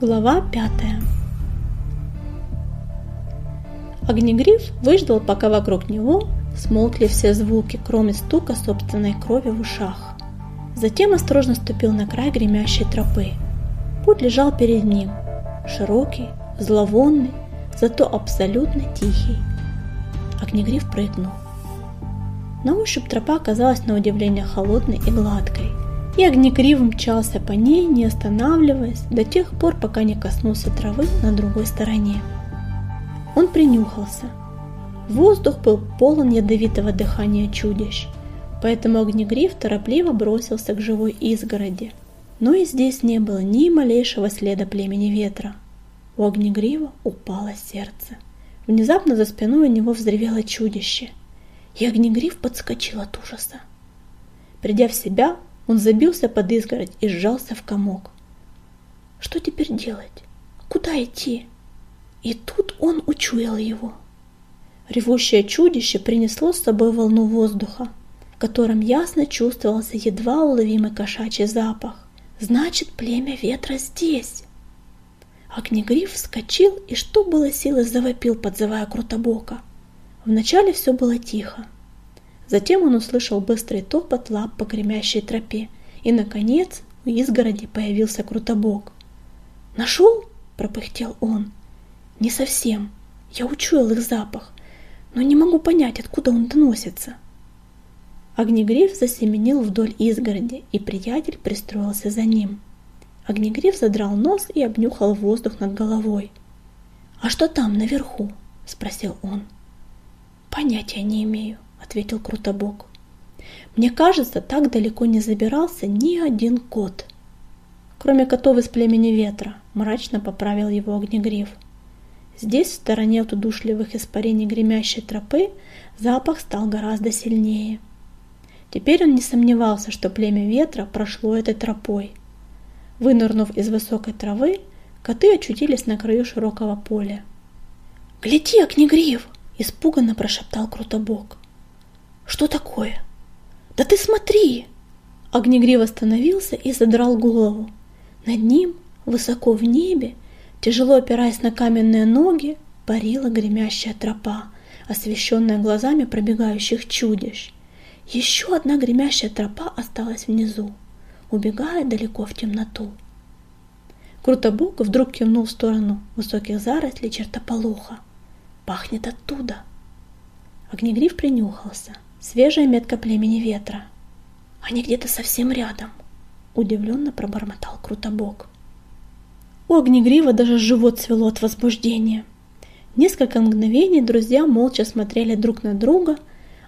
Глава пятая Огнегриф выждал, пока вокруг него смолкли все звуки, кроме стука собственной крови в ушах. Затем осторожно ступил на край гремящей тропы. Путь лежал перед ним, широкий, зловонный, зато абсолютно тихий. Огнегриф прыгнул. На ощупь тропа оказалась на удивление холодной и гладкой – и огнекрив мчался по ней, не останавливаясь, до тех пор, пока не коснулся травы на другой стороне. Он принюхался. Воздух был полон ядовитого дыхания чудищ, поэтому огнегриф торопливо бросился к живой изгороди. Но и здесь не было ни малейшего следа племени ветра. У огнегрива упало сердце. Внезапно за спиной у него взревело чудище, и огнегриф подскочил от ужаса. Придя в себя, он забился под изгородь и сжался в комок. Что теперь делать? Куда идти? И тут он учуял его. Ревущее чудище принесло с собой волну воздуха, в котором ясно чувствовался едва уловимый кошачий запах. Значит, племя ветра здесь. Огнегриф вскочил и, что было силы, завопил, подзывая Крутобока. Вначале все было тихо, Затем он услышал быстрый топот лап по гремящей тропе, и, наконец, у изгороди появился Крутобок. «Нашел?» – пропыхтел он. «Не совсем. Я учуял их запах, но не могу понять, откуда он доносится». Огнегриф засеменил вдоль изгороди, и приятель пристроился за ним. Огнегриф задрал нос и обнюхал воздух над головой. «А что там, наверху?» – спросил он. «Понятия не имею», — ответил Крутобок. «Мне кажется, так далеко не забирался ни один кот». «Кроме котов из племени ветра», — мрачно поправил его огнегриф. Здесь, в стороне от удушливых испарений гремящей тропы, запах стал гораздо сильнее. Теперь он не сомневался, что племя ветра прошло этой тропой. Вынырнув из высокой травы, коты очутились на краю широкого поля. «Гляди, огнегриф!» – испуганно прошептал Крутобок. Что такое? Да ты смотри! Огнегрив остановился и задрал голову. Над ним, высоко в небе, тяжело опираясь на каменные ноги, парила гремящая тропа, освещенная глазами пробегающих чудищ. Еще одна гремящая тропа осталась внизу, убегая далеко в темноту. Крутобок вдруг кивнул в сторону высоких зарослей чертополоха. Пахнет оттуда. Огнегриф принюхался – Свежая метка племени ветра. Они где-то совсем рядом. Удивленно пробормотал Крутобок. У Огнегрива даже живот свело от возбуждения. Несколько мгновений друзья молча смотрели друг на друга,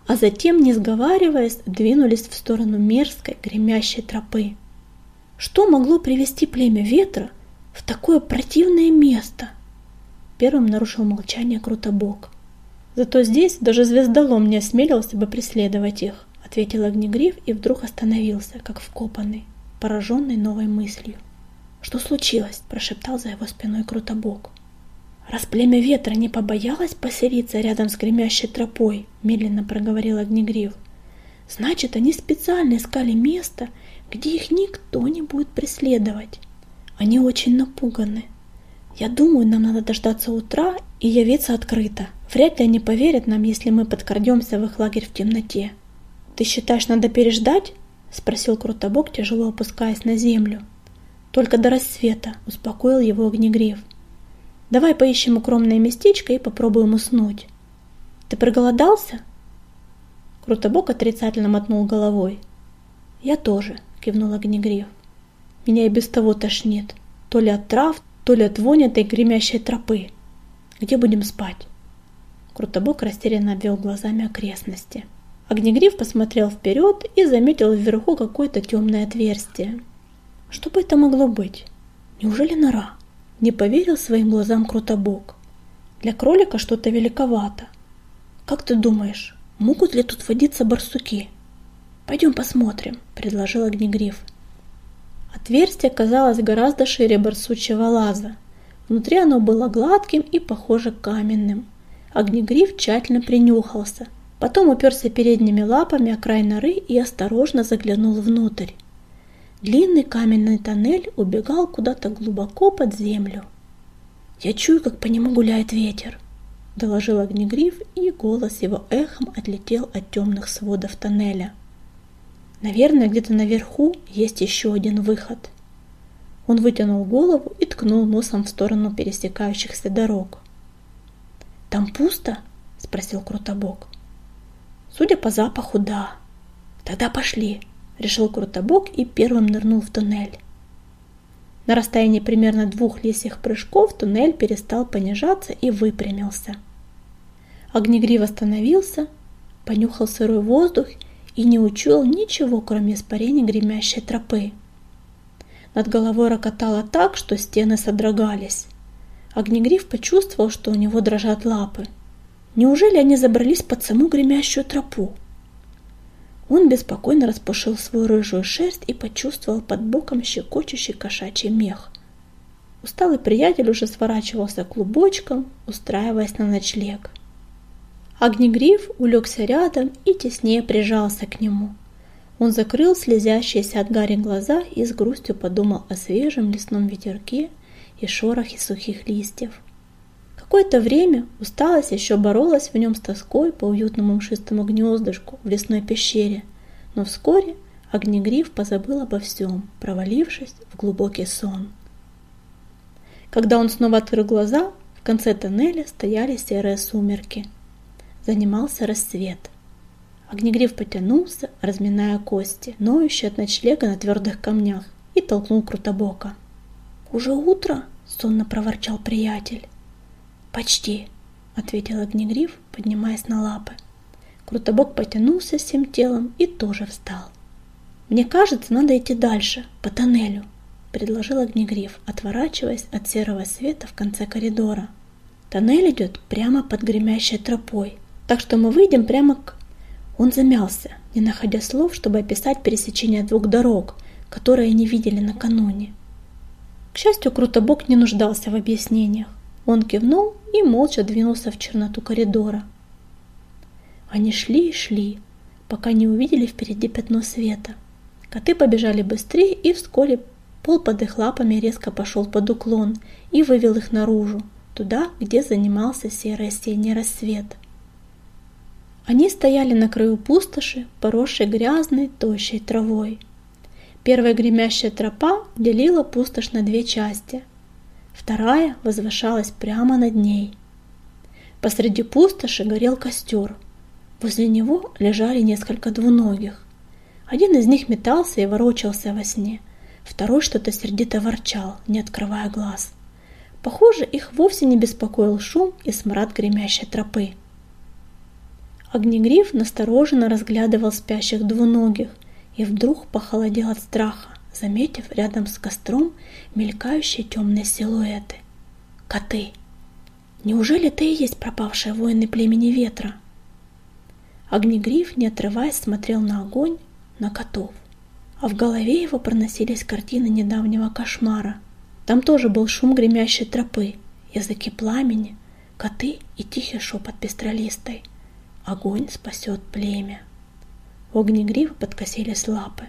а затем, не сговариваясь, двинулись в сторону мерзкой, гремящей тропы. Что могло привести племя ветра в такое противное место? Первым нарушил молчание Крутобок. Зато здесь даже звездолом не осмелился бы преследовать их, ответил Огнегриф и вдруг остановился, как вкопанный, пораженный новой мыслью. «Что случилось?» – прошептал за его спиной Крутобок. «Раз племя ветра не побоялось поселиться рядом с гремящей тропой», – медленно проговорил Огнегриф, – «значит, они специально искали место, где их никто не будет преследовать. Они очень напуганы. Я думаю, нам надо дождаться утра и явиться открыто. Вряд ли они поверят нам, если мы подкрадемся в их лагерь в темноте. Ты считаешь, надо переждать? Спросил Крутобок, тяжело опускаясь на землю. Только до рассвета, успокоил его огнегриф. Давай поищем укромное местечко и попробуем уснуть. Ты проголодался? Крутобок отрицательно мотнул головой. Я тоже, кивнул огнегриф. Меня и без того тошнит. То ли от трав, то ли от вони этой гремящей тропы. Где будем спать? Крутобок растерянно обвел глазами окрестности. Огнегриф посмотрел вперед и заметил вверху какое-то темное отверстие. Что бы это могло быть? Неужели нора? Не поверил своим глазам Крутобок. Для кролика что-то великовато. Как ты думаешь, могут ли тут водиться барсуки? Пойдем посмотрим, предложил Огнегриф. Отверстие казалось гораздо шире барсучьего лаза. Внутри оно было гладким и, похоже, каменным. Огнегриф тщательно принюхался, потом уперся передними лапами о край норы и осторожно заглянул внутрь. Длинный каменный тоннель убегал куда-то глубоко под землю. «Я чую, как по нему гуляет ветер», — доложил Огнегриф, и голос его эхом отлетел от темных сводов тоннеля. «Наверное, где-то наверху есть еще один выход». Он вытянул голову и ткнул носом в сторону пересекающихся дорог. «Там пусто?» — спросил Крутобок. «Судя по запаху, да. Тогда пошли», решил Крутобок и первым нырнул в туннель. На расстоянии примерно двух лисьих прыжков туннель перестал понижаться и выпрямился. Огнегрив остановился, понюхал сырой воздух и не учуял ничего, кроме испарений гремящей тропы. Над головой рокотало так, что стены содрогались. Огнегриф почувствовал, что у него дрожат лапы. Неужели они забрались под саму гремящую тропу? Он беспокойно распушил свою рыжую шерсть и почувствовал под боком щекочущий кошачий мех. Усталый приятель уже сворачивался клубочком, устраиваясь на ночлег. Огнегриф улегся рядом и теснее прижался к нему. Он закрыл слезящиеся от гари глаза и с грустью подумал о свежем лесном ветерке и шорохе сухих листьев. Какое-то время усталость еще боролась в нем с тоской по уютному мшистому гнездышку в лесной пещере, но вскоре Огнегриф позабыл обо всем, провалившись в глубокий сон. Когда он снова открыл глаза, в конце тоннеля стояли серые сумерки. Занимался рассвет. Огнегриф потянулся, разминая кости, ноющие от ночлега на твердых камнях, и толкнул Крутобока. «Уже утро?» — сонно проворчал приятель. «Почти», — ответил Огнегриф, поднимаясь на лапы. Крутобок потянулся всем телом и тоже встал. «Мне кажется, надо идти дальше, по тоннелю», — предложил Огнегриф, отворачиваясь от серого света в конце коридора. «Тоннель идет прямо под гремящей тропой, так что мы выйдем прямо к...» Он замялся, не находя слов, чтобы описать пересечение двух дорог, которые они видели накануне. Счастью, Крутобок не нуждался в объяснениях. Он кивнул и молча двинулся в черноту коридора. Они шли и шли, пока не увидели впереди пятно света. Коты побежали быстрее, и вскоре пол под их лапами резко пошел под уклон и вывел их наружу, туда, где занимался серый осенний рассвет. Они стояли на краю пустоши, поросшей грязной, тощей травой. Первая гремящая тропа делила пустошь на две части, Вторая возвышалась прямо над ней. Посреди пустоши горел костер. Возле него лежали несколько двуногих. Один из них метался и ворочался во сне, второй что-то сердито ворчал, не открывая глаз. Похоже, их вовсе не беспокоил шум и смрад гремящей тропы. Огнегриф настороженно разглядывал спящих двуногих и вдруг похолодел от страха заметив рядом с костром мелькающие темные силуэты. Коты. Неужели ты и есть пропавшие воины племени ветра? Огнегриф, не отрываясь, смотрел на огонь, на котов. А в голове его проносились картины недавнего кошмара. Там тоже был шум гремящей тропы, языки пламени, коты и тихий шепот пестролистой. Огонь спасет племя. У огнегрива подкосились лапы.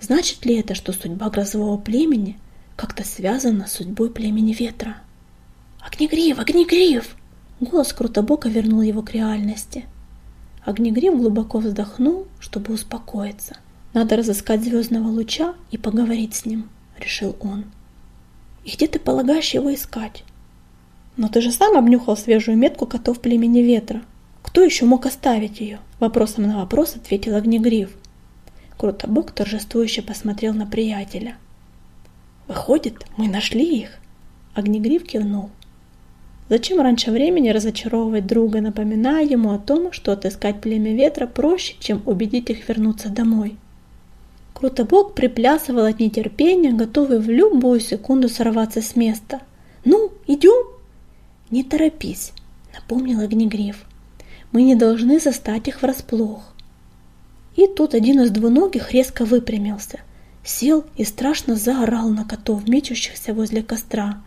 Значит ли это, что судьба грозового племени как-то связана с судьбой племени ветра? «Огнегрив! Огнегрив!» Голос Крутобока вернул его к реальности. Огнегрив глубоко вздохнул, чтобы успокоиться. «Надо разыскать звездного луча и поговорить с ним», — решил он. «И где ты полагаешь его искать?» «Но ты же сам обнюхал свежую метку котов племени ветра. Кто еще мог оставить ее?» Вопросом на вопрос ответил Огнегрив. Крутобок торжествующе посмотрел на приятеля. «Выходит, мы нашли их?» Огнегриф кивнул. Зачем раньше времени разочаровывать друга, напоминая ему о том, что отыскать племя ветра проще, чем убедить их вернуться домой? Крутобок приплясывал от нетерпения, готовый в любую секунду сорваться с места. «Ну, идем?» «Не торопись», — напомнил Огнегриф. «Мы не должны застать их врасплох. И тут один из двуногих резко выпрямился, сел и страшно заорал на котов, мечущихся возле костра.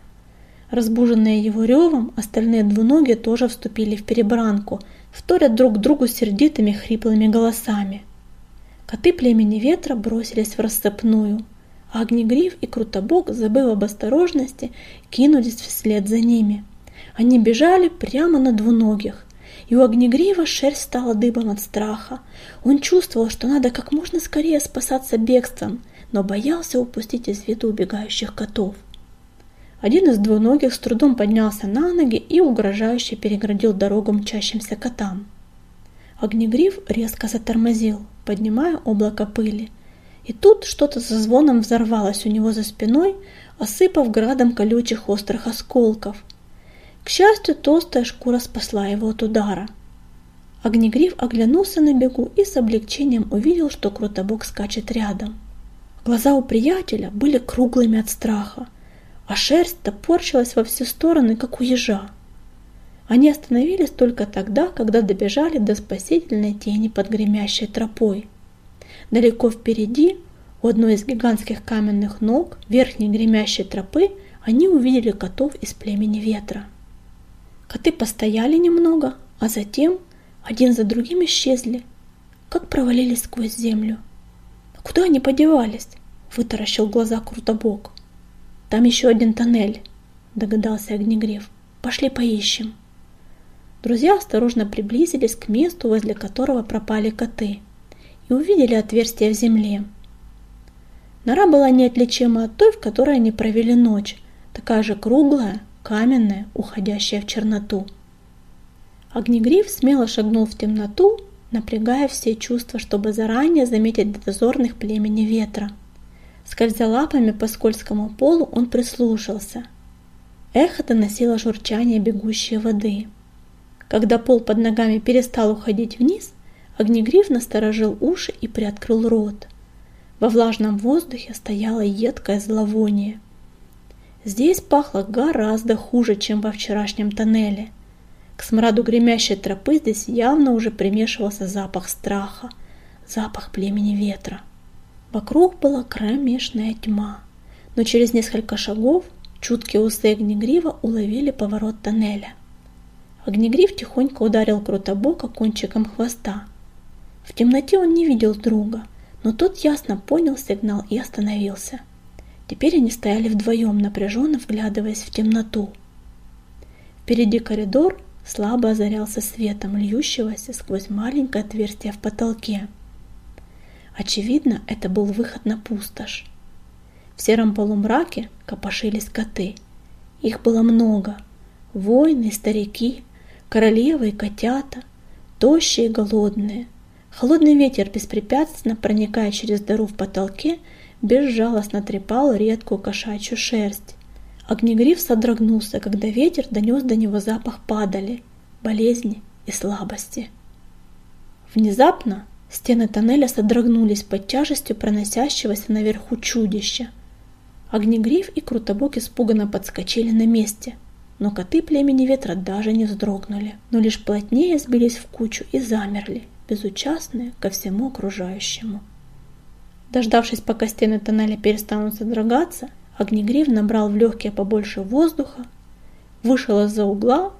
Разбуженные его ревом, остальные двуногие тоже вступили в перебранку, вторят друг другу сердитыми хриплыми голосами. Коты племени ветра бросились в рассыпную. а Огнегриф и Крутобок, забыв об осторожности, кинулись вслед за ними. Они бежали прямо на двуногих, и у Огнегрива шерсть стала дыбом от страха. Он чувствовал, что надо как можно скорее спасаться бегством, но боялся упустить из виду убегающих котов. Один из двуногих с трудом поднялся на ноги и угрожающе переградил дорогу мчащимся котам. Огнегриф резко затормозил, поднимая облако пыли. И тут что-то со звоном взорвалось у него за спиной, осыпав градом колючих острых осколков. К счастью, толстая шкура спасла его от удара. Огнегриф оглянулся на бегу и с облегчением увидел, что Крутобок скачет рядом. Глаза у приятеля были круглыми от страха, а шерсть топорщилась во все стороны, как у ежа. Они остановились только тогда, когда добежали до спасительной тени под гремящей тропой. Далеко впереди, у одной из гигантских каменных ног верхней гремящей тропы, они увидели котов из племени ветра. Коты постояли немного, а затем один за другим исчезли, как провалились сквозь землю. «А куда они подевались? Вытаращил глаза Крутобок. Там еще один тоннель, догадался Огнегрев. Пошли поищем. Друзья осторожно приблизились к месту, возле которого пропали коты, и увидели отверстие в земле. Нора была неотличима от той, в которой они провели ночь, такая же круглая, каменная, уходящая в черноту. Огнегриф смело шагнул в темноту, напрягая все чувства, чтобы заранее заметить дозорных племени ветра. Скользя лапами по скользкому полу, он прислушался. Эхо доносило журчание бегущей воды. Когда пол под ногами перестал уходить вниз, Огнегриф насторожил уши и приоткрыл рот. Во влажном воздухе стояло едкое зловоние. Здесь пахло гораздо хуже, чем во вчерашнем тоннеле. К смраду гремящей тропы здесь явно уже примешивался запах страха, запах племени ветра. Вокруг была кромешная тьма, но через несколько шагов чуткие усы огнегрива уловили поворот тоннеля. Огнегрив тихонько ударил Крутобока кончиком хвоста. В темноте он не видел друга, но тот ясно понял сигнал и остановился. Теперь они стояли вдвоем, напряженно вглядываясь в темноту. Впереди коридор слабо озарялся светом, льющегося сквозь маленькое отверстие в потолке. Очевидно, это был выход на пустошь. В сером полумраке копошились коты. Их было много. Воины, старики, королевы и котята, тощие и голодные. Холодный ветер, беспрепятственно проникая через дыру в потолке, безжалостно трепал редкую кошачью шерсть. Огнегриф содрогнулся, когда ветер донес до него запах падали, болезни и слабости. Внезапно стены тоннеля содрогнулись под тяжестью проносящегося наверху чудища. Огнегриф и Крутобок испуганно подскочили на месте, но коты племени ветра даже не вздрогнули, но лишь плотнее сбились в кучу и замерли, безучастные ко всему окружающему. Дождавшись, пока стены тоннеля перестанут содрогаться, Огнегрив набрал в легкие побольше воздуха, вышел из-за угла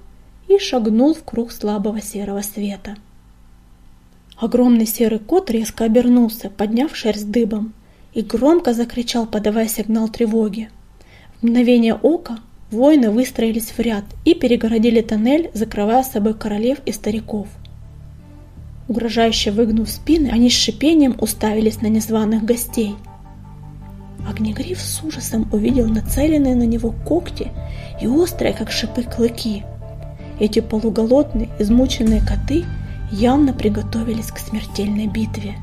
и шагнул в круг слабого серого света. Огромный серый кот резко обернулся, подняв шерсть дыбом, и громко закричал, подавая сигнал тревоги. В мгновение ока воины выстроились в ряд и перегородили тоннель, закрывая собой королев и стариков. Угрожающе выгнув спины, они с шипением уставились на незваных гостей – Огнегриф с ужасом увидел нацеленные на него когти и острые, как шипы, клыки. Эти полуголодные, измученные коты явно приготовились к смертельной битве.